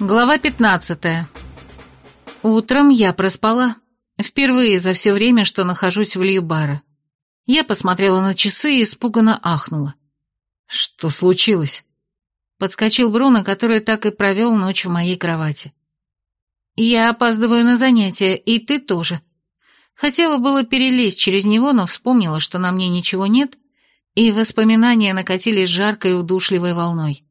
Глава 15. Утром я проспала. Впервые за все время, что нахожусь в Льюбара. Я посмотрела на часы и испуганно ахнула. «Что случилось?» Подскочил Бруно, который так и провел ночь в моей кровати. «Я опаздываю на занятия, и ты тоже». Хотела было перелезть через него, но вспомнила, что на мне ничего нет, и воспоминания накатились жаркой удушливой волной.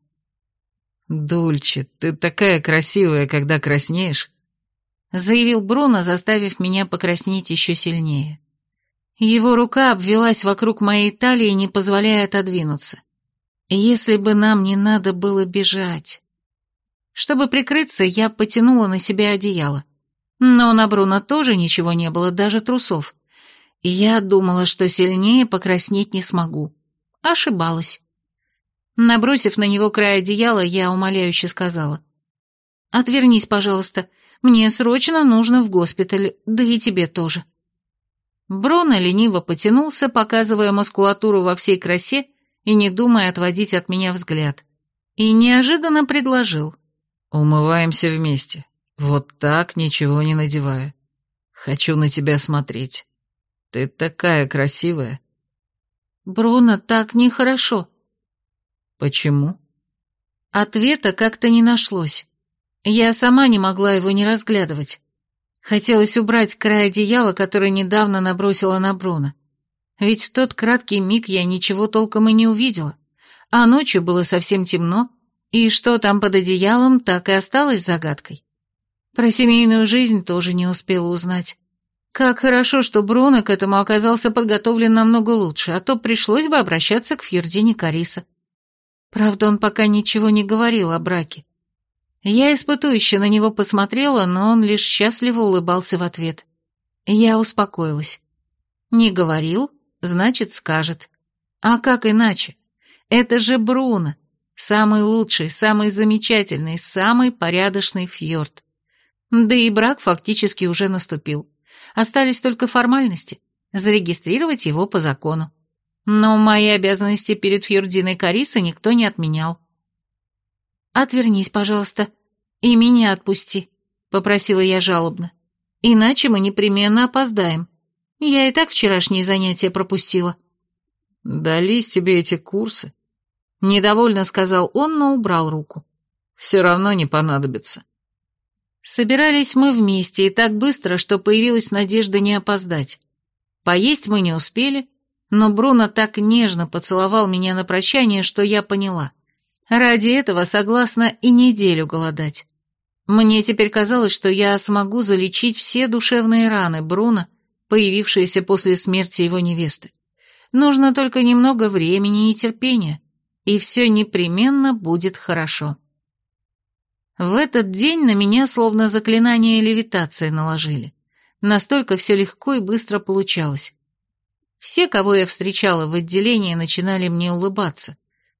«Дульче, ты такая красивая, когда краснеешь», — заявил Бруно, заставив меня покраснеть еще сильнее. Его рука обвелась вокруг моей талии, не позволяя отодвинуться. Если бы нам не надо было бежать. Чтобы прикрыться, я потянула на себя одеяло. Но на Бруно тоже ничего не было, даже трусов. Я думала, что сильнее покраснеть не смогу. Ошибалась. Набросив на него край одеяла, я умоляюще сказала. «Отвернись, пожалуйста. Мне срочно нужно в госпиталь, да и тебе тоже». Бруно лениво потянулся, показывая мускулатуру во всей красе и не думая отводить от меня взгляд. И неожиданно предложил. «Умываемся вместе. Вот так, ничего не надевая. Хочу на тебя смотреть. Ты такая красивая». «Бруно, так нехорошо», «Почему?» Ответа как-то не нашлось. Я сама не могла его не разглядывать. Хотелось убрать край одеяла, который недавно набросила на Бруно. Ведь в тот краткий миг я ничего толком и не увидела, а ночью было совсем темно, и что там под одеялом, так и осталось загадкой. Про семейную жизнь тоже не успела узнать. Как хорошо, что Бруно к этому оказался подготовлен намного лучше, а то пришлось бы обращаться к Фьердине Кариса. Правда, он пока ничего не говорил о браке. Я испытующе на него посмотрела, но он лишь счастливо улыбался в ответ. Я успокоилась. Не говорил, значит, скажет. А как иначе? Это же Бруно, самый лучший, самый замечательный, самый порядочный фьорд. Да и брак фактически уже наступил. Остались только формальности, зарегистрировать его по закону. Но мои обязанности перед Фьюрдиной Кариса никто не отменял. «Отвернись, пожалуйста, и меня отпусти», — попросила я жалобно. «Иначе мы непременно опоздаем. Я и так вчерашние занятия пропустила». «Дались тебе эти курсы?» — недовольно сказал он, но убрал руку. «Все равно не понадобится». Собирались мы вместе и так быстро, что появилась надежда не опоздать. Поесть мы не успели, но Бруно так нежно поцеловал меня на прощание, что я поняла. Ради этого согласна и неделю голодать. Мне теперь казалось, что я смогу залечить все душевные раны Бруно, появившиеся после смерти его невесты. Нужно только немного времени и терпения, и все непременно будет хорошо. В этот день на меня словно заклинание левитации наложили. Настолько все легко и быстро получалось. Все, кого я встречала в отделении, начинали мне улыбаться.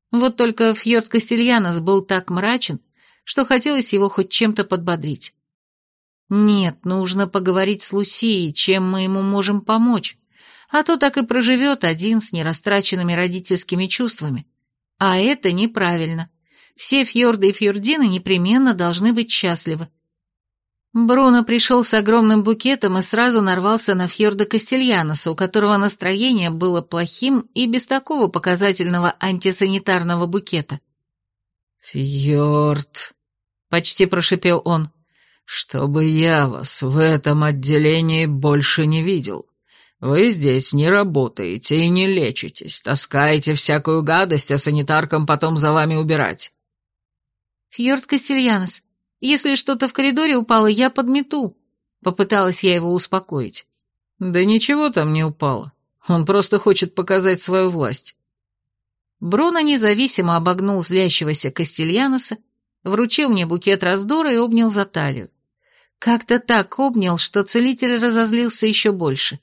Вот только Фьорд Кастельянос был так мрачен, что хотелось его хоть чем-то подбодрить. Нет, нужно поговорить с Лусией, чем мы ему можем помочь, а то так и проживет один с нерастраченными родительскими чувствами. А это неправильно. Все фьорды и фьордины непременно должны быть счастливы. Бруно пришел с огромным букетом и сразу нарвался на Фьорда Кастельяноса, у которого настроение было плохим и без такого показательного антисанитарного букета. «Фьорд», — почти прошипел он, — «чтобы я вас в этом отделении больше не видел. Вы здесь не работаете и не лечитесь, таскаете всякую гадость, а санитаркам потом за вами убирать». «Фьорд Кастельянос, если что-то в коридоре упало, я подмету». Попыталась я его успокоить. «Да ничего там не упало. Он просто хочет показать свою власть». Бруно независимо обогнул злящегося Кастельяноса, вручил мне букет раздора и обнял за талию. Как-то так обнял, что целитель разозлился еще больше.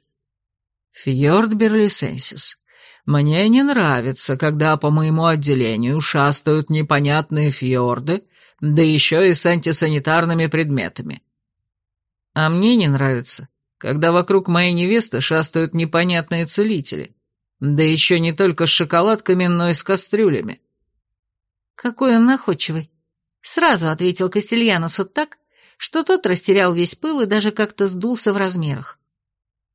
«Фьорд Берлисенсис, мне не нравится, когда по моему отделению шастают непонятные фьорды, да еще и с антисанитарными предметами. А мне не нравится, когда вокруг моей невесты шастают непонятные целители, да еще не только с шоколадками, но и с кастрюлями. Какой он находчивый. Сразу ответил Кастельяносу так, что тот растерял весь пыл и даже как-то сдулся в размерах.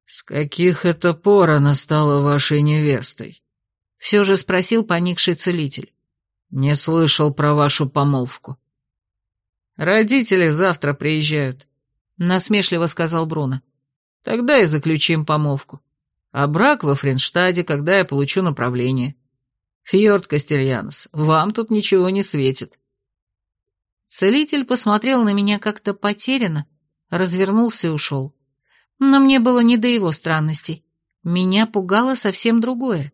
«С каких это пор она стала вашей невестой?» Все же спросил поникший целитель. «Не слышал про вашу помолвку». «Родители завтра приезжают», — насмешливо сказал Бруно. «Тогда и заключим помолвку. А брак во Френштаде, когда я получу направление. Фьорд Кастельянос, вам тут ничего не светит». Целитель посмотрел на меня как-то потерянно, развернулся и ушел. Но мне было не до его странностей. Меня пугало совсем другое.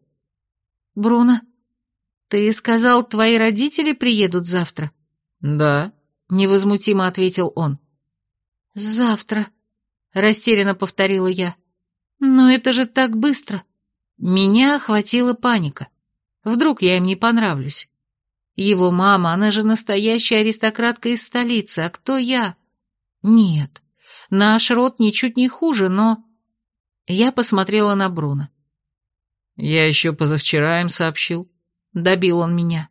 «Бруно, ты сказал, твои родители приедут завтра?» «Да», — невозмутимо ответил он. «Завтра», — растерянно повторила я. «Но это же так быстро». Меня охватила паника. Вдруг я им не понравлюсь. Его мама, она же настоящая аристократка из столицы, а кто я? Нет, наш род ничуть не хуже, но... Я посмотрела на Бруно. Я еще позавчера им сообщил. Добил он меня.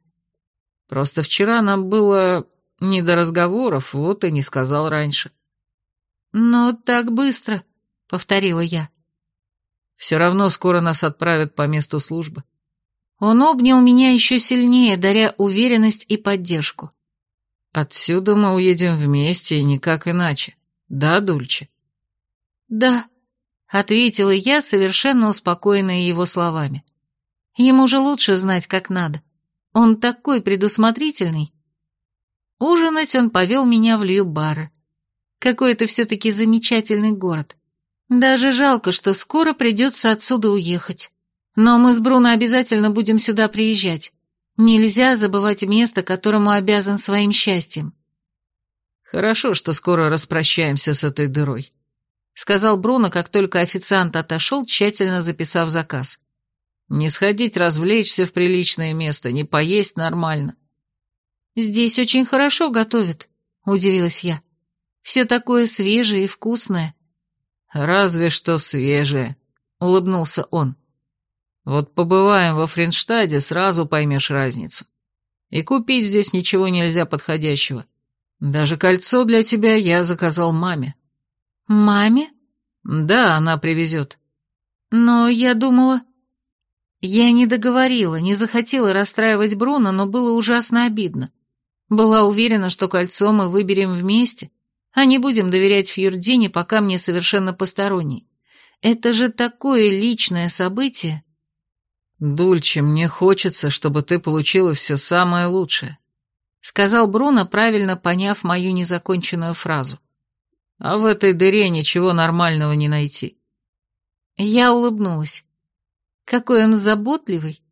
Просто вчера нам было не до разговоров, вот и не сказал раньше. «Но так быстро», — повторила я. «Все равно скоро нас отправят по месту службы. Он обнял меня еще сильнее, даря уверенность и поддержку. «Отсюда мы уедем вместе и никак иначе. Да, Дульче?» «Да», — ответила я, совершенно успокоенная его словами. «Ему же лучше знать, как надо. Он такой предусмотрительный». Ужинать он повел меня в Льюбары. Какой это все-таки замечательный город. Даже жалко, что скоро придется отсюда уехать. Но мы с Бруно обязательно будем сюда приезжать. Нельзя забывать место, которому обязан своим счастьем. Хорошо, что скоро распрощаемся с этой дырой, сказал Бруно, как только официант отошел, тщательно записав заказ. Не сходить развлечься в приличное место, не поесть нормально. Здесь очень хорошо готовят, удивилась я. Все такое свежее и вкусное. Разве что свежее, улыбнулся он. Вот побываем во Френштаде, сразу поймешь разницу. И купить здесь ничего нельзя подходящего. Даже кольцо для тебя я заказал маме». «Маме?» «Да, она привезет». «Но я думала...» Я не договорила, не захотела расстраивать Бруно, но было ужасно обидно. Была уверена, что кольцо мы выберем вместе, а не будем доверять Фьюрдине, пока мне совершенно посторонний. Это же такое личное событие. «Дульче, мне хочется, чтобы ты получила все самое лучшее», — сказал Бруно, правильно поняв мою незаконченную фразу. «А в этой дыре ничего нормального не найти». Я улыбнулась. Какой он заботливый.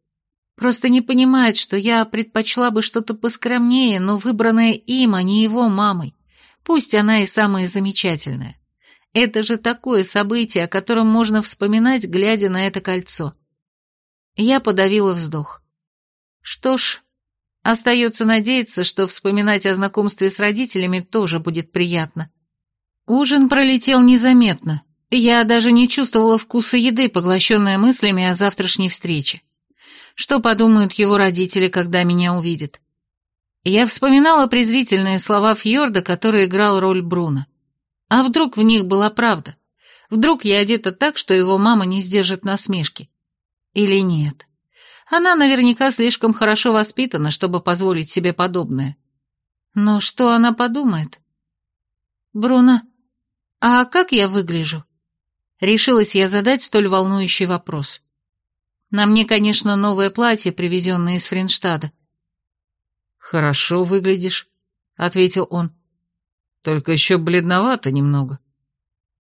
Просто не понимает, что я предпочла бы что-то поскромнее, но выбранное им, а не его мамой. Пусть она и самая замечательная. Это же такое событие, о котором можно вспоминать, глядя на это кольцо. Я подавила вздох. Что ж, остается надеяться, что вспоминать о знакомстве с родителями тоже будет приятно. Ужин пролетел незаметно. Я даже не чувствовала вкуса еды, поглощенная мыслями о завтрашней встрече. Что подумают его родители, когда меня увидят? Я вспоминала презвительные слова Фьорда, который играл роль Бруно. А вдруг в них была правда? Вдруг я одета так, что его мама не сдержит насмешки? Или нет? Она наверняка слишком хорошо воспитана, чтобы позволить себе подобное. Но что она подумает? Бруно, а как я выгляжу? Решилась я задать столь волнующий вопрос. На мне, конечно, новое платье, привезенное из Френштада. «Хорошо выглядишь», — ответил он. «Только еще бледновато немного».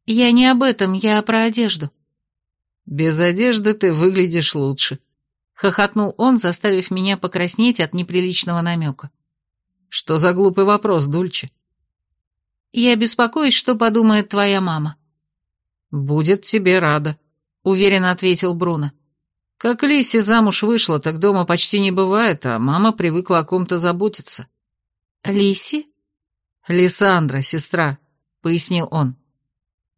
«Я не об этом, я про одежду». «Без одежды ты выглядишь лучше», — хохотнул он, заставив меня покраснеть от неприличного намека. «Что за глупый вопрос, Дульче?» «Я беспокоюсь, что подумает твоя мама». «Будет тебе рада», — уверенно ответил Бруно. «Как Лиси замуж вышла, так дома почти не бывает, а мама привыкла о ком-то заботиться». «Лиси?» «Лиссандра, сестра», — пояснил он.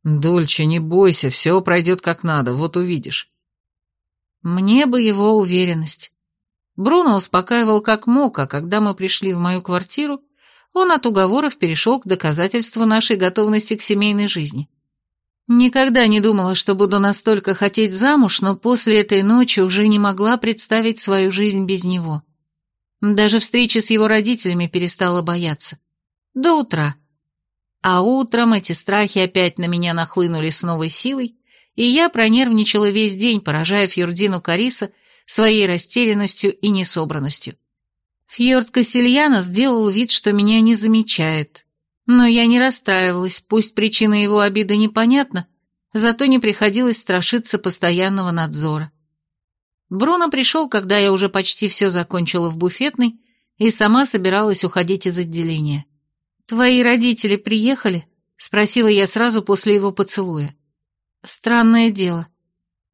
«Дольче, не бойся, все пройдет как надо, вот увидишь». Мне бы его уверенность. Бруно успокаивал как мог, а когда мы пришли в мою квартиру, он от уговоров перешел к доказательству нашей готовности к семейной жизни. Никогда не думала, что буду настолько хотеть замуж, но после этой ночи уже не могла представить свою жизнь без него. Даже встречи с его родителями перестала бояться. До утра. А утром эти страхи опять на меня нахлынули с новой силой, и я пронервничала весь день, поражая Фьордину Кариса своей растерянностью и несобранностью. Фьорд Кассельяна сделал вид, что меня не замечает. Но я не расстраивалась, пусть причина его обиды непонятна, зато не приходилось страшиться постоянного надзора. Бруно пришел, когда я уже почти все закончила в буфетной и сама собиралась уходить из отделения. «Твои родители приехали?» — спросила я сразу после его поцелуя. Странное дело.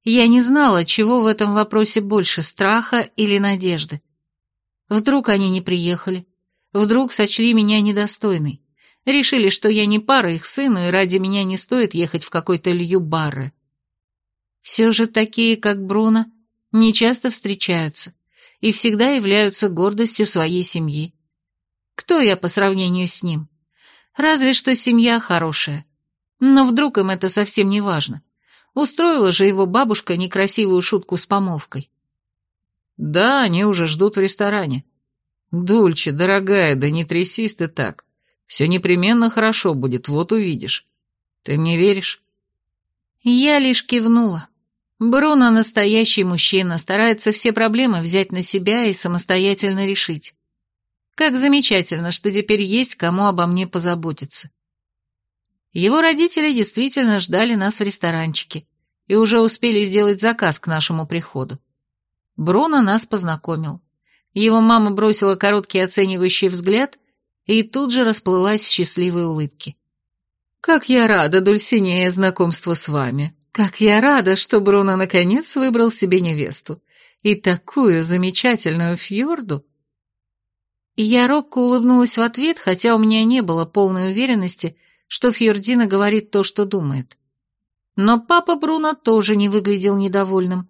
Я не знала, чего в этом вопросе больше, страха или надежды. Вдруг они не приехали, вдруг сочли меня недостойной, решили, что я не пара их сыну, и ради меня не стоит ехать в какой-то лью-барре. Все же такие, как Бруно, не часто встречаются и всегда являются гордостью своей семьи. Кто я по сравнению с ним? Разве что семья хорошая. Но вдруг им это совсем не важно. Устроила же его бабушка некрасивую шутку с помолвкой. Да, они уже ждут в ресторане. Дульче, дорогая, да не трясись ты так. Все непременно хорошо будет, вот увидишь. Ты мне веришь? Я лишь кивнула. Бруно настоящий мужчина, старается все проблемы взять на себя и самостоятельно решить. Как замечательно, что теперь есть кому обо мне позаботиться. Его родители действительно ждали нас в ресторанчике и уже успели сделать заказ к нашему приходу. Бруно нас познакомил. Его мама бросила короткий оценивающий взгляд и тут же расплылась в счастливой улыбке. «Как я рада, Дульсинея, знакомству с вами! Как я рада, что Бруно наконец выбрал себе невесту! И такую замечательную фьорду!» Я робко улыбнулась в ответ, хотя у меня не было полной уверенности, что Фьордина говорит то, что думает. Но папа Бруно тоже не выглядел недовольным.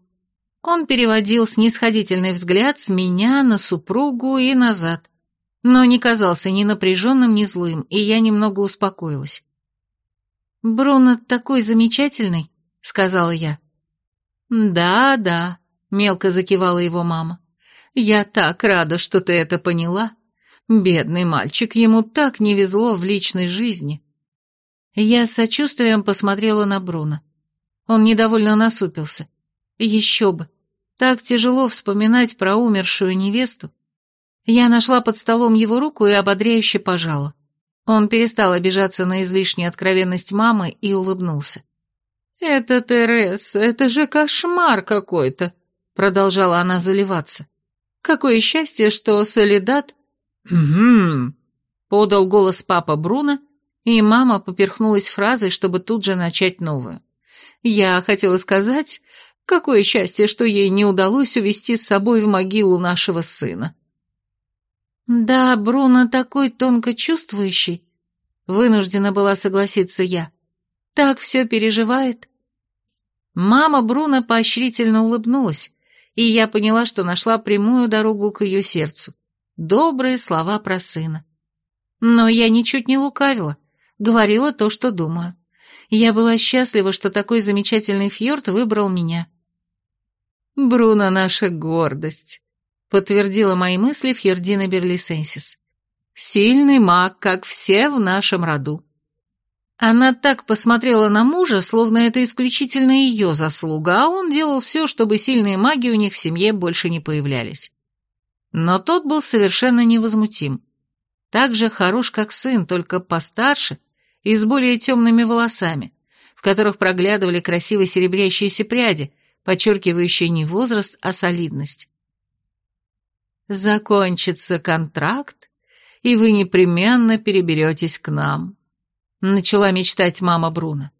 Он переводил снисходительный взгляд с меня на супругу и назад, но не казался ни напряженным, ни злым, и я немного успокоилась. «Бруно такой замечательный», — сказала я. «Да, да», — мелко закивала его мама. «Я так рада, что ты это поняла. Бедный мальчик, ему так не везло в личной жизни». Я с сочувствием посмотрела на Бруно. Он недовольно насупился. Еще бы. Так тяжело вспоминать про умершую невесту. Я нашла под столом его руку и ободряюще пожала. Он перестал обижаться на излишнюю откровенность мамы и улыбнулся. «Это Терес, это же кошмар какой-то», — продолжала она заливаться. «Какое счастье, что Солидат...» «Угу», — подал голос папа Бруно, и мама поперхнулась фразой, чтобы тут же начать новую. Я хотела сказать, какое счастье, что ей не удалось увести с собой в могилу нашего сына. Да, Бруно такой тонко чувствующий, вынуждена была согласиться я. Так все переживает. Мама Бруно поощрительно улыбнулась, и я поняла, что нашла прямую дорогу к ее сердцу. Добрые слова про сына. Но я ничуть не лукавила говорила то, что думаю. Я была счастлива, что такой замечательный фьорд выбрал меня. «Бруно наша гордость», — подтвердила мои мысли Фьордина Берлисенсис. «Сильный маг, как все в нашем роду». Она так посмотрела на мужа, словно это исключительно ее заслуга, а он делал все, чтобы сильные маги у них в семье больше не появлялись. Но тот был совершенно невозмутим. Так же хорош, как сын, только постарше и с более темными волосами, в которых проглядывали красиво серебрящиеся пряди, подчеркивающие не возраст, а солидность. «Закончится контракт, и вы непременно переберетесь к нам», — начала мечтать мама Бруно.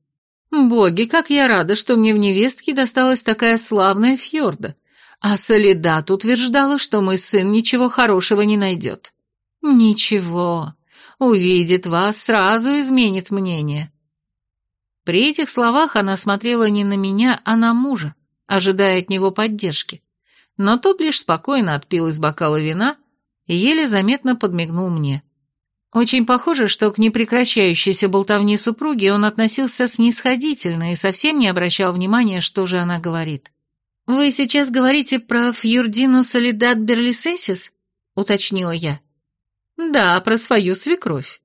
«Боги, как я рада, что мне в невестке досталась такая славная фьорда, а Солидат утверждала, что мой сын ничего хорошего не найдет». «Ничего, увидит вас, сразу изменит мнение». При этих словах она смотрела не на меня, а на мужа, ожидая от него поддержки. Но тот лишь спокойно отпил из бокала вина и еле заметно подмигнул мне. Очень похоже, что к непрекращающейся болтовне супруги он относился снисходительно и совсем не обращал внимания, что же она говорит. «Вы сейчас говорите про Фьюрдину Солидат Берлисесис?» — уточнила я. «Да, про свою свекровь.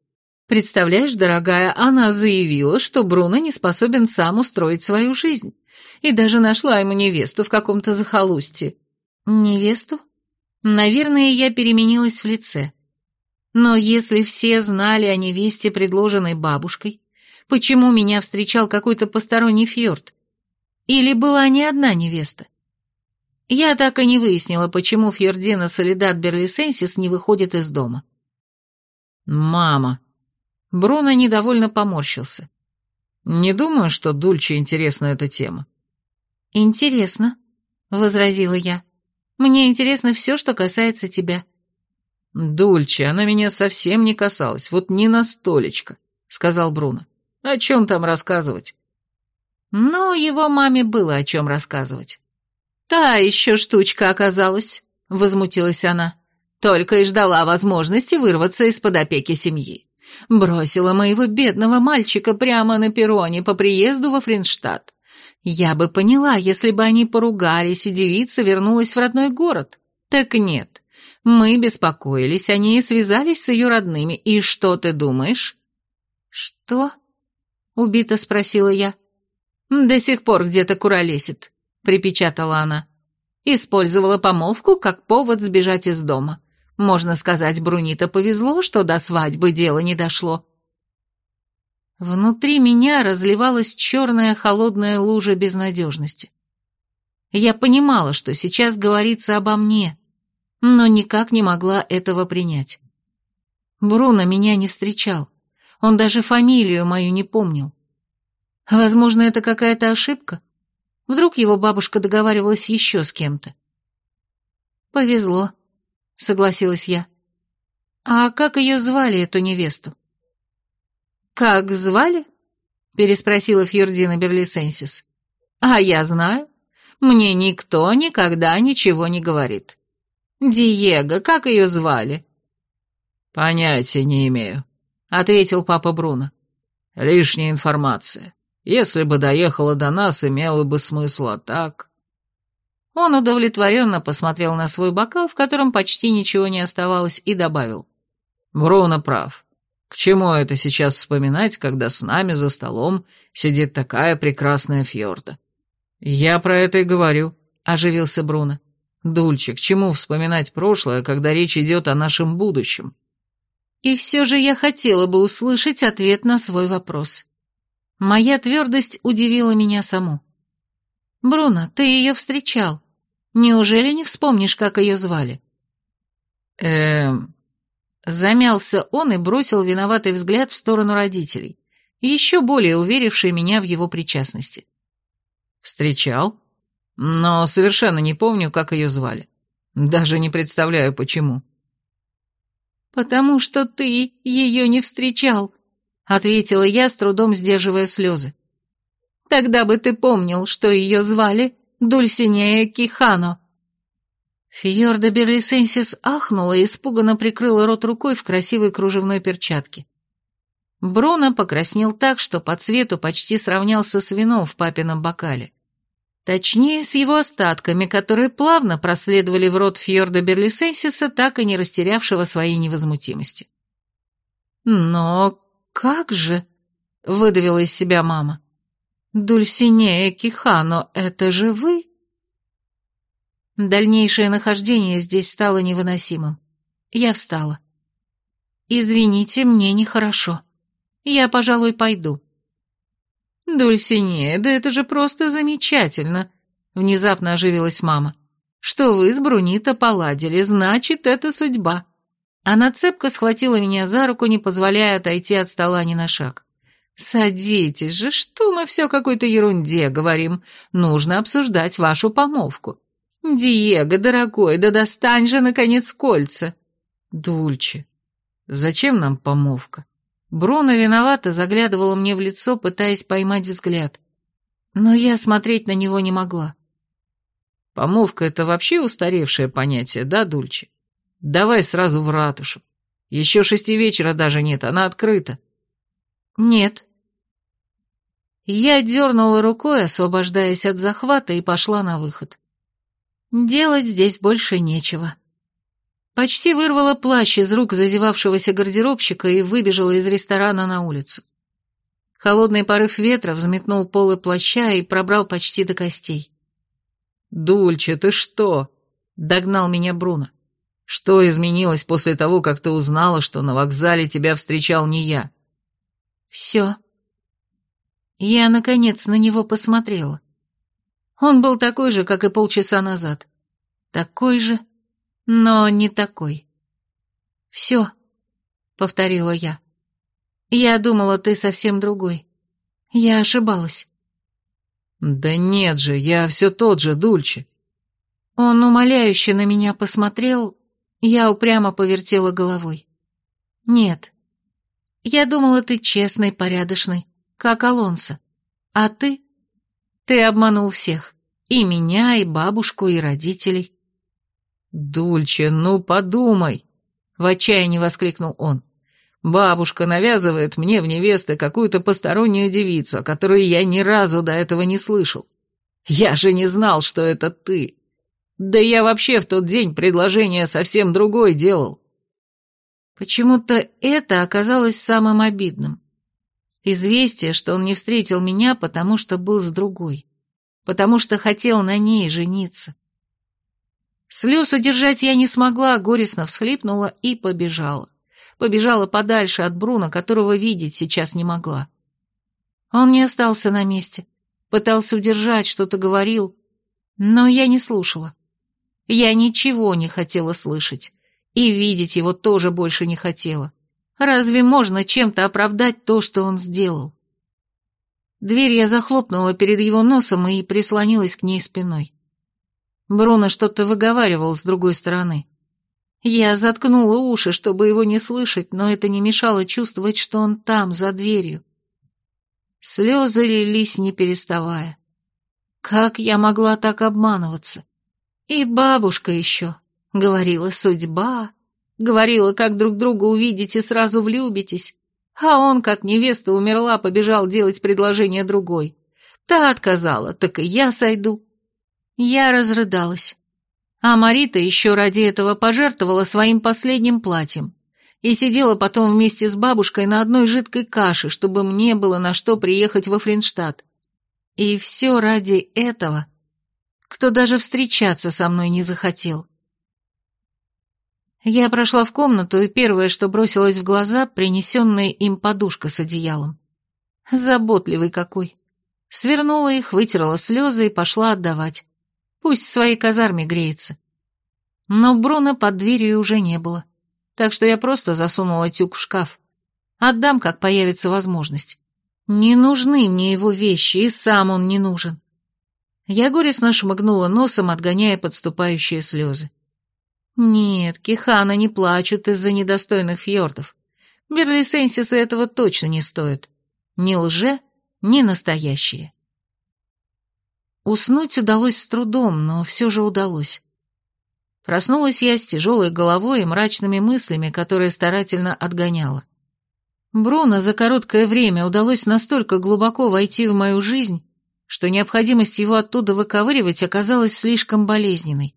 Представляешь, дорогая, она заявила, что Бруно не способен сам устроить свою жизнь, и даже нашла ему невесту в каком-то захолустье». «Невесту?» Наверное, я переменилась в лице. Но если все знали о невесте, предложенной бабушкой, почему меня встречал какой-то посторонний фьорд? Или была не одна невеста? Я так и не выяснила, почему Фьордина Солидат Берлисенсис не выходит из дома. «Мама!» Бруно недовольно поморщился. «Не думаю, что Дульче интересна эта тема». «Интересно», — возразила я. «Мне интересно все, что касается тебя. «Дульче, она меня совсем не касалась, вот ни на столечко», — сказал Бруно. «О чем там рассказывать?» Но его маме было о чем рассказывать. «Та еще штучка оказалась», — возмутилась она. «Только и ждала возможности вырваться из-под опеки семьи. Бросила моего бедного мальчика прямо на перроне по приезду во Фринштадт. Я бы поняла, если бы они поругались, и девица вернулась в родной город. Так нет. Мы беспокоились о ней и связались с ее родными. И что ты думаешь?» «Что?» — убито спросила я. «До сих пор где-то куролесит», — припечатала она. Использовала помолвку как повод сбежать из дома. Можно сказать, Брунита повезло, что до свадьбы дело не дошло. Внутри меня разливалась черная холодная лужа безнадежности. Я понимала, что сейчас говорится обо мне, но никак не могла этого принять. Бруно меня не встречал. Он даже фамилию мою не помнил. Возможно, это какая-то ошибка? Вдруг его бабушка договаривалась еще с кем-то? «Повезло», — согласилась я. «А как ее звали, эту невесту?» «Как звали?» — переспросила Фьюрдина Берлисенсис. «А я знаю. Мне никто никогда ничего не говорит. Диего, как ее звали?» «Понятия не имею», — ответил папа Бруно. «Лишняя информация. Если бы доехала до нас, имела бы смысл, а так...» Он удовлетворенно посмотрел на свой бокал, в котором почти ничего не оставалось, и добавил. «Бруно прав. К чему это сейчас вспоминать, когда с нами за столом сидит такая прекрасная фьорда?» «Я про это и говорю», — оживился Бруно. Дульче, к чему вспоминать прошлое, когда речь идет о нашем будущем? И все же я хотела бы услышать ответ на свой вопрос. Моя твердость удивила меня саму. «Бруно, ты ее встречал. Неужели не вспомнишь, как ее звали?» «Эм...» Замялся он и бросил виноватый взгляд в сторону родителей, еще более уверивший меня в его причастности. «Встречал?» но совершенно не помню, как ее звали. Даже не представляю, почему». «Потому что ты ее не встречал», — ответила я, с трудом сдерживая слезы. «Тогда бы ты помнил, что ее звали Дульсинея Кихано». Фьорда Берлисенсис ахнула и испуганно прикрыла рот рукой в красивой кружевной перчатке. Бруно покраснел так, что по цвету почти сравнялся с вином в папином бокале. Точнее, с его остатками, которые плавно проследовали в рот Фьорда Берлисенсиса, так и не растерявшего своей невозмутимости. «Но как же?» — выдавила из себя мама. «Дульсинея Кихано, это же вы?» Дальнейшее нахождение здесь стало невыносимым. Я встала. «Извините, мне нехорошо. Я, пожалуй, пойду». «Дульсинея, да это же просто замечательно!» Внезапно оживилась мама. «Что вы с Брунита поладили, значит, это судьба». Она цепко схватила меня за руку, не позволяя отойти от стола ни на шаг. «Садитесь же, что мы все какой-то ерунде говорим. Нужно обсуждать вашу помолвку. Диего, дорогой, да достань же, наконец, кольца». «Дульче, зачем нам помолвка?» Бруно виновато заглядывала мне в лицо, пытаясь поймать взгляд. Но я смотреть на него не могла. Помолвка — это вообще устаревшее понятие, да, Дульче? Давай сразу в ратушу. Еще шести вечера даже нет, она открыта». «Нет». Я дернула рукой, освобождаясь от захвата, и пошла на выход. Делать здесь больше нечего. Почти вырвала плащ из рук зазевавшегося гардеробщика и выбежала из ресторана на улицу. Холодный порыв ветра взметнул полы плаща и пробрал почти до костей. «Дульче, ты что?» — догнал меня Бруно. «Что изменилось после того, как ты узнала, что на вокзале тебя встречал не я?» «Все». Я, наконец, на него посмотрела. Он был такой же, как и полчаса назад. Такой же, но не такой. «Все», — повторила я. «Я думала, ты совсем другой. Я ошибалась». «Да нет же, я все тот же, Дульче». Он умоляюще на меня посмотрел, я упрямо повертела головой. «Нет. Я думала, ты честный, порядочный, как Алонсо. А ты? Ты обманул всех. И меня, и бабушку, и родителей. «Дульче, ну подумай!» — в отчаянии воскликнул он. «Бабушка навязывает мне в невесты какую-то постороннюю девицу, о которой я ни разу до этого не слышал. Я же не знал, что это ты. Да я вообще в тот день предложение совсем другое делал». Почему-то это оказалось самым обидным. Известие, что он не встретил меня, потому что был с другой. Потому что хотел на ней жениться. Слез удержать я не смогла, горестно всхлипнула и побежала. Побежала подальше от Бруна, которого видеть сейчас не могла. Он не остался на месте. Пытался удержать, что-то говорил, но я не слушала. Я ничего не хотела слышать. И видеть его тоже больше не хотела. Разве можно чем-то оправдать то, что он сделал? Дверь я захлопнула перед его носом и прислонилась к ней спиной. Бруно что-то выговаривал с другой стороны. Я заткнула уши, чтобы его не слышать, но это не мешало чувствовать, что он там, за дверью. Слезы лились, не переставая. Как я могла так обманываться? И бабушка еще. Говорила судьба. Говорила, как друг друга увидите, сразу влюбитесь. А он, как невеста умерла, побежал делать предложение другой. Та отказала, так и я сойду. Я разрыдалась. А Марита еще ради этого пожертвовала своим последним платьем и сидела потом вместе с бабушкой на одной жидкой каше, чтобы мне было на что приехать во Фринштадт. И все ради этого, кто даже встречаться со мной не захотел. Я прошла в комнату, и первое, что бросилось в глаза, принесенная им подушка с одеялом. Заботливый какой. Свернула их, вытерла слезы и пошла отдавать. Пусть в своей казарме греется. Но Бруно под дверью уже не было, так что я просто засунула тюк в шкаф. Отдам, как появится возможность. Не нужны мне его вещи, и сам он не нужен. Я горестно шмыгнула носом, отгоняя подступающие слезы. Нет, Кихана не плачут из-за недостойных фьордов. Берлисенсисы этого точно не стоят. Ни лже, ни настоящие. Уснуть удалось с трудом, но все же удалось. Проснулась я с тяжелой головой и мрачными мыслями, которые старательно отгоняла. Бруно за короткое время удалось настолько глубоко войти в мою жизнь, что необходимость его оттуда выковыривать оказалась слишком болезненной.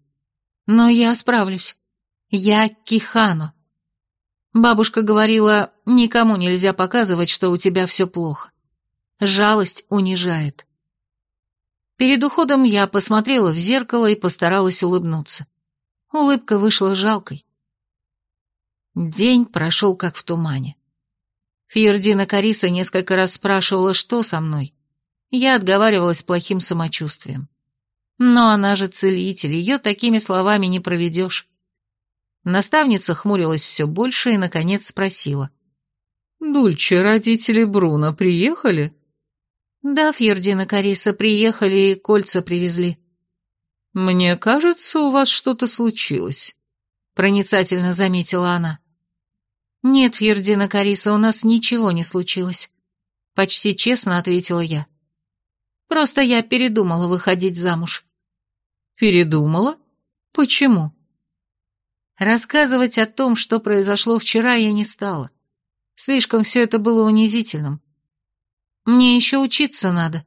Но я справлюсь. Я Кихано. Бабушка говорила, никому нельзя показывать, что у тебя все плохо. Жалость унижает. Перед уходом я посмотрела в зеркало и постаралась улыбнуться. Улыбка вышла жалкой. День прошел как в тумане. Фьердина Кариса несколько раз спрашивала, что со мной. Я отговаривалась плохим самочувствием. Но она же целитель, ее такими словами не проведешь. Наставница хмурилась все больше и, наконец, спросила. «Дульче, родители Бруно приехали?» «Да, Фьердина Кариса, приехали и кольца привезли». «Мне кажется, у вас что-то случилось», — проницательно заметила она. «Нет, Фьердина Кариса, у нас ничего не случилось», — почти честно ответила я. «Просто я передумала выходить замуж». «Передумала? Почему?» Рассказывать о том, что произошло вчера, я не стала. Слишком все это было унизительным. Мне еще учиться надо.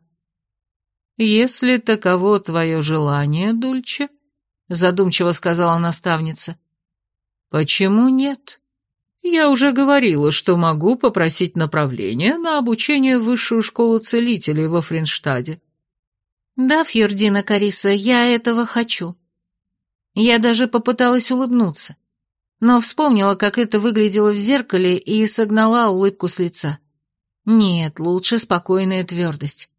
«Если таково твое желание, Дульче», — задумчиво сказала наставница, — «почему нет? Я уже говорила, что могу попросить направление на обучение в высшую школу целителей во Фринштаде». «Да, Фьордина Кариса, я этого хочу». Я даже попыталась улыбнуться, но вспомнила, как это выглядело в зеркале, и согнала улыбку с лица. Нет, лучше спокойная твердость.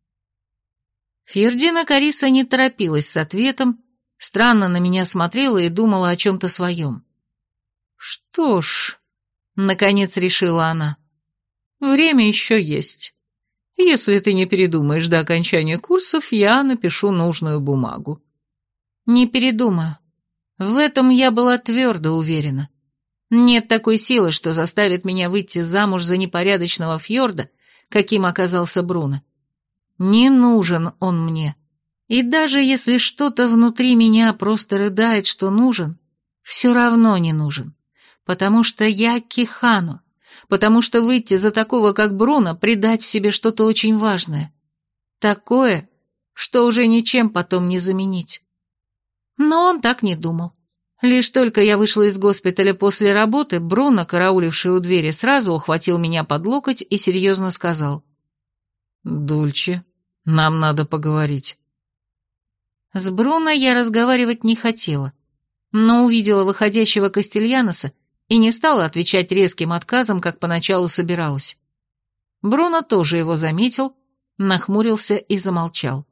Фьердина Кариса не торопилась с ответом, странно на меня смотрела и думала о чем-то своем. «Что ж», — наконец решила она, — «время еще есть. Если ты не передумаешь до окончания курсов, я напишу нужную бумагу». «Не передумаю. В этом я была твердо уверена. Нет такой силы, что заставит меня выйти замуж за непорядочного фьорда, каким оказался Бруно. Не нужен он мне. И даже если что-то внутри меня просто рыдает, что нужен, все равно не нужен. Потому что я Кихану. Потому что выйти за такого, как Бруно, придать в себе что-то очень важное. Такое, что уже ничем потом не заменить. Но он так не думал. Лишь только я вышла из госпиталя после работы, Бруно, карауливший у двери, сразу ухватил меня под локоть и серьезно сказал. «Дульче, нам надо поговорить». С Бруно я разговаривать не хотела, но увидела выходящего Кастельяноса и не стала отвечать резким отказом, как поначалу собиралась. Бруно тоже его заметил, нахмурился и замолчал.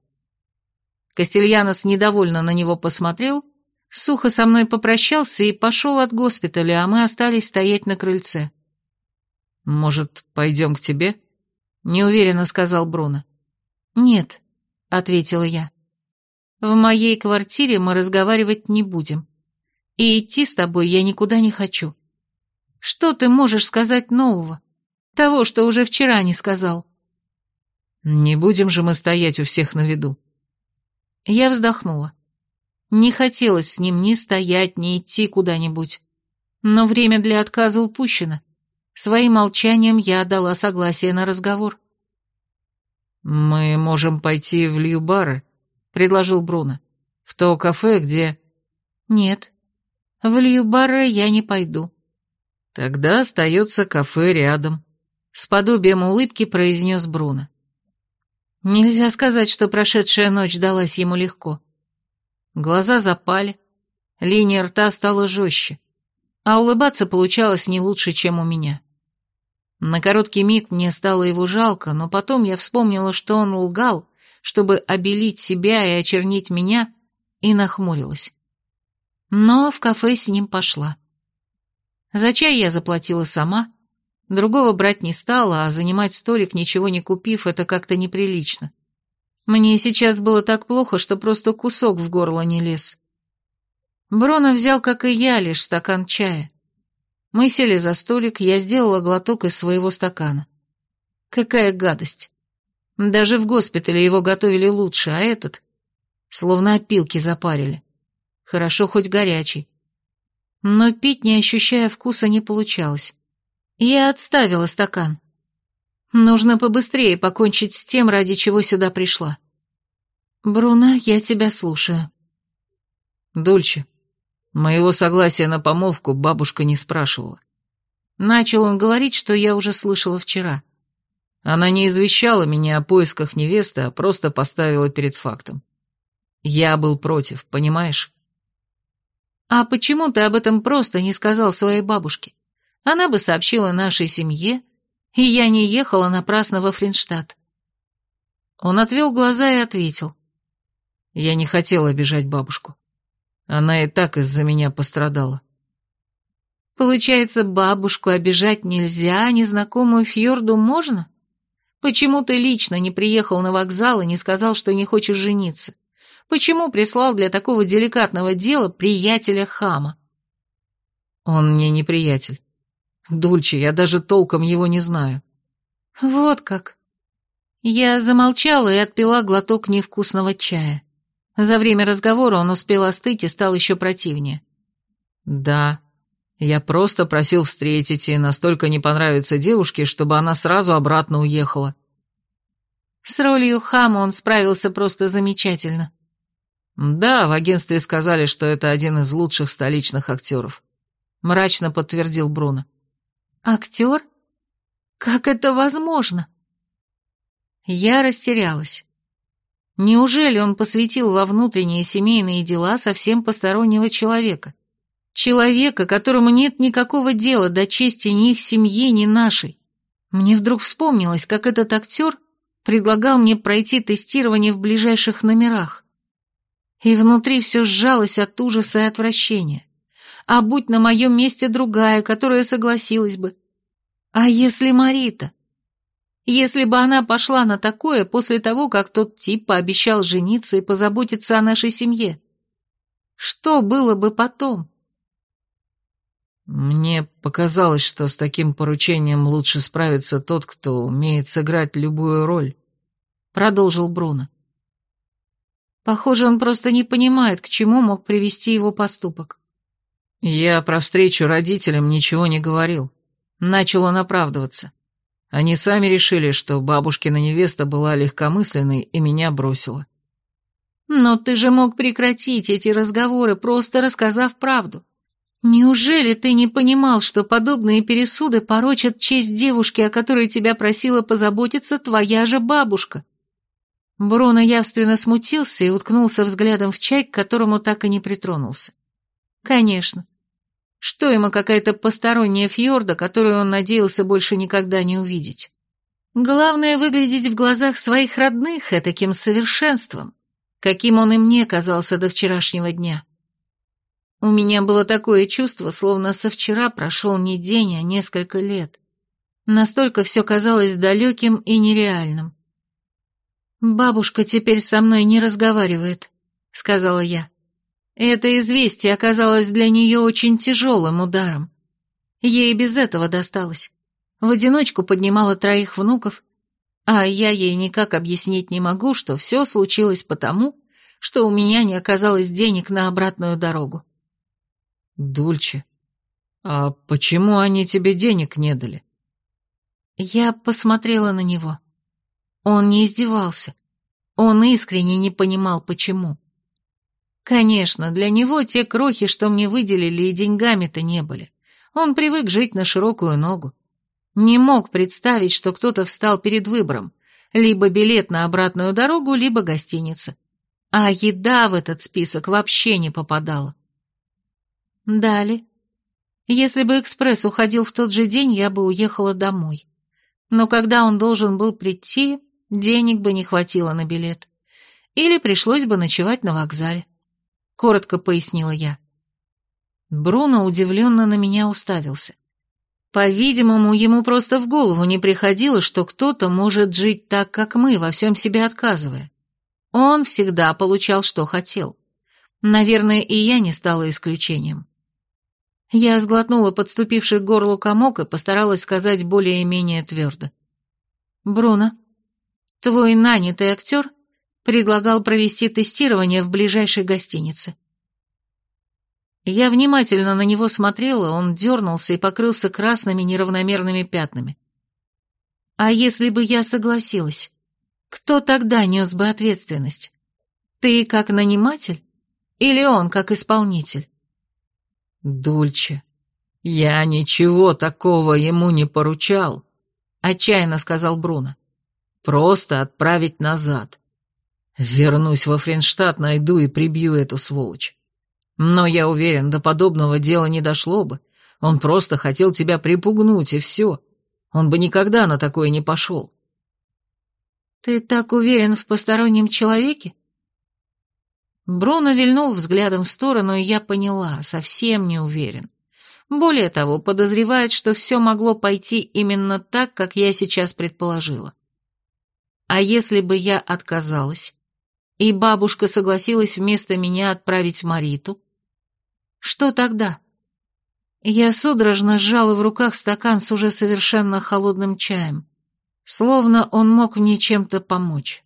Кастельянос недовольно на него посмотрел, сухо со мной попрощался и пошел от госпиталя, а мы остались стоять на крыльце. «Может, пойдем к тебе?» неуверенно сказал Бруно. «Нет», — ответила я. «В моей квартире мы разговаривать не будем. И идти с тобой я никуда не хочу. Что ты можешь сказать нового? Того, что уже вчера не сказал?» «Не будем же мы стоять у всех на виду». Я вздохнула. Не хотелось с ним ни стоять, ни идти куда-нибудь. Но время для отказа упущено. Своим молчанием я дала согласие на разговор. «Мы можем пойти в Льюбары», — предложил Бруно. «В то кафе, где...» «Нет, в Льюбары я не пойду». «Тогда остается кафе рядом», — с подобием улыбки произнес Бруно. Нельзя сказать, что прошедшая ночь далась ему легко. Глаза запали, линия рта стала жестче, а улыбаться получалось не лучше, чем у меня. На короткий миг мне стало его жалко, но потом я вспомнила, что он лгал, чтобы обелить себя и очернить меня, и нахмурилась. Но в кафе с ним пошла. За чай я заплатила сама, другого брать не стала, а занимать столик, ничего не купив, это как-то неприлично. Мне сейчас было так плохо, что просто кусок в горло не лез. Брона взял, как и я, лишь стакан чая. Мы сели за столик, я сделала глоток из своего стакана. Какая гадость. Даже в госпитале его готовили лучше, а этот... Словно опилки запарили. Хорошо хоть горячий. Но пить, не ощущая вкуса, не получалось. Я отставила стакан. Нужно побыстрее покончить с тем, ради чего сюда пришла. Бруно, я тебя слушаю. Дульче, Моего согласия на помолвку бабушка не спрашивала. Начал он говорить, что я уже слышала вчера. Она не извещала меня о поисках невесты, а просто поставила перед фактом. Я был против, понимаешь? А почему ты об этом просто не сказал своей бабушке? Она бы сообщила нашей семье, и я не ехала напрасно во Фринштадт. Он отвел глаза и ответил. Я не хотел обижать бабушку. Она и так из-за меня пострадала. Получается, бабушку обижать нельзя, а незнакомую Фьорду можно? Почему ты лично не приехал на вокзал и не сказал, что не хочешь жениться? Почему прислал для такого деликатного дела приятеля хама? Он мне не приятель. Дульче, я даже толком его не знаю. Вот как. Я замолчала и отпила глоток невкусного чая. За время разговора он успел остыть и стал еще противнее. «Да», Я просто просил встретить и настолько не понравится девушке, чтобы она сразу обратно уехала. С ролью хама он справился просто замечательно. Да, в агентстве сказали, что это один из лучших столичных актеров. Мрачно подтвердил Бруно. Актер? Как это возможно? Я растерялась. Неужели он посвятил во внутренние семейные дела совсем постороннего человека? Человека, которому нет никакого дела до чести ни их семьи, ни нашей. Мне вдруг вспомнилось, как этот актер предлагал мне пройти тестирование в ближайших номерах. И внутри все сжалось от ужаса и отвращения. А будь на моем месте другая, которая согласилась бы. А если Марита? Если бы она пошла на такое после того, как тот тип пообещал жениться и позаботиться о нашей семье? Что было бы потом? Мне показалось, что с таким поручением лучше справится тот, кто умеет сыграть любую роль, продолжил Бруно. Похоже, он просто не понимает, к чему мог привести его поступок. Я про встречу родителям ничего не говорил. Начал он оправдываться. Они сами решили, что бабушкина невеста была легкомысленной и меня бросила. Но ты же мог прекратить эти разговоры, просто рассказав правду. Неужели ты не понимал, что подобные пересуды порочат честь девушки, о которой тебя просила позаботиться твоя же бабушка? Бруно явственно смутился и уткнулся взглядом в чай, к которому так и не притронулся. Конечно. Что ему какая-то посторонняя фьорда, которую он надеялся больше никогда не увидеть? Главное выглядеть в глазах своих родных таким совершенством, каким он и мне казался до вчерашнего дня. У меня было такое чувство, словно со вчера прошел не день, а несколько лет. Настолько все казалось далеким и нереальным. «Бабушка теперь со мной не разговаривает», — сказала я. Это известие оказалось для нее очень тяжелым ударом. Ей без этого досталось. В одиночку поднимала троих внуков, а я ей никак объяснить не могу, что все случилось потому, что у меня не оказалось денег на обратную дорогу. «Дульче, а почему они тебе денег не дали?» Я посмотрела на него. Он не издевался. Он искренне не понимал, почему. Конечно, для него те крохи, что мне выделили, и деньгами-то не были. Он привык жить на широкую ногу. Не мог представить, что кто-то встал перед выбором. Либо билет на обратную дорогу, либо гостиница. А еда в этот список вообще не попадала. Дали. Если бы экспресс уходил в тот же день, я бы уехала домой. Но когда он должен был прийти, денег бы не хватило на билет. Или пришлось бы ночевать на вокзале. Коротко пояснила я. Бруно удивленно на меня уставился. По-видимому, ему просто в голову не приходило, что кто-то может жить так, как мы, во всем себе отказывая. Он всегда получал, что хотел. Наверное, и я не стала исключением. Я сглотнула подступивший к горлу комок и постаралась сказать более-менее твердо. «Бруно, твой нанятый актер предлагал провести тестирование в ближайшей гостинице». Я внимательно на него смотрела, он дернулся и покрылся красными неравномерными пятнами. «А если бы я согласилась, кто тогда нес бы ответственность? Ты как наниматель или он как исполнитель?» «Дульче, я ничего такого ему не поручал», — отчаянно сказал Бруно. «Просто отправить назад. Вернусь во Френштадт, найду и прибью эту сволочь. Но я уверен, до подобного дела не дошло бы. Он просто хотел тебя припугнуть, и все. Он бы никогда на такое не пошел». «Ты так уверен в постороннем человеке?» Бруно вильнул взглядом в сторону, и я поняла, совсем не уверен. Более того, подозревает, что все могло пойти именно так, как я сейчас предположила. А если бы я отказалась, и бабушка согласилась вместо меня отправить Мариту? Что тогда? Я судорожно сжала в руках стакан с уже совершенно холодным чаем, словно он мог мне чем-то помочь.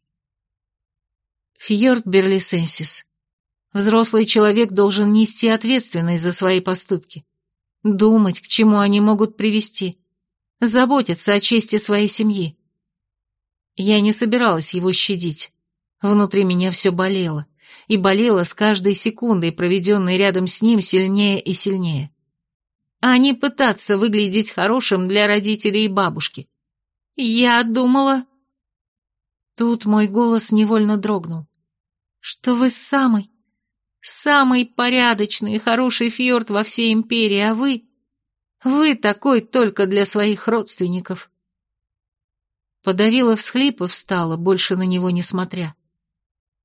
Фьорд Берлисенсис. Взрослый человек должен нести ответственность за свои поступки. думать, к чему они могут привести, заботиться о чести своей семьи. Я не собиралась его щадить. Внутри меня все болело, и болело с каждой секундой, проведенной рядом с ним, сильнее и сильнее. А не пытаться выглядеть хорошим для родителей и бабушки. Я думала... Тут мой голос невольно дрогнул. Что вы самый, самый порядочный и хороший фьорд во всей империи, а вы... Вы такой только для своих родственников. Подавила всхлип и встала, больше на него не смотря.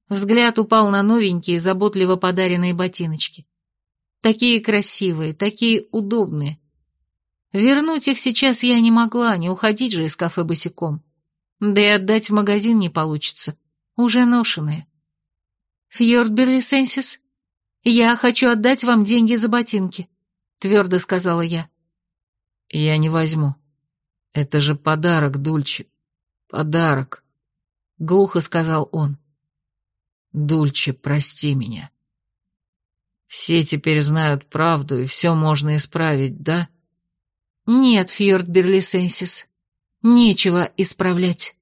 Взгляд упал на новенькие, заботливо подаренные ботиночки. Такие красивые, такие удобные. Вернуть их сейчас я не могла, не уходить же из кафе босиком. Да и отдать в магазин не получится. Уже ношеные. «Фьорд Берлисенсис, я хочу отдать вам деньги за ботинки», — твердо сказала я. «Я не возьму. Это же подарок, Дульче. Подарок», — глухо сказал он. «Дульче, прости меня. Все теперь знают правду, и все можно исправить, да?» «Нет, Фьорд Берлисенсис, нечего исправлять».